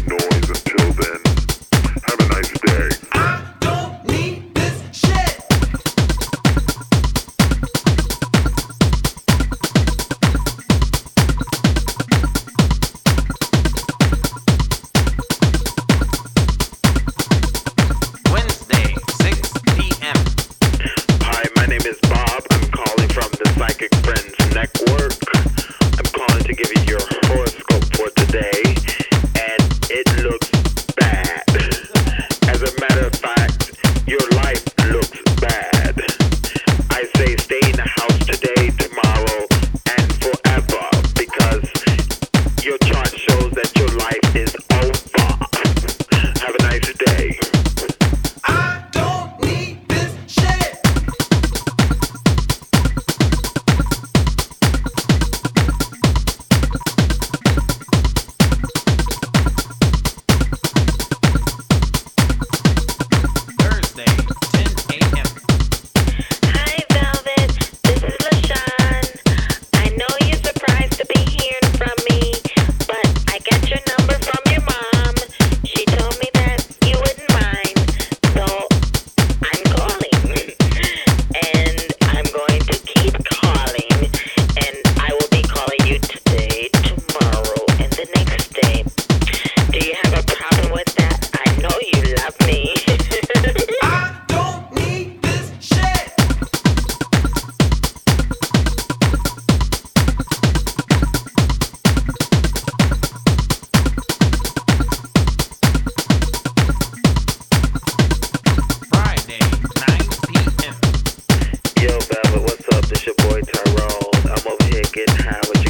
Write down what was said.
No. that your life is get how it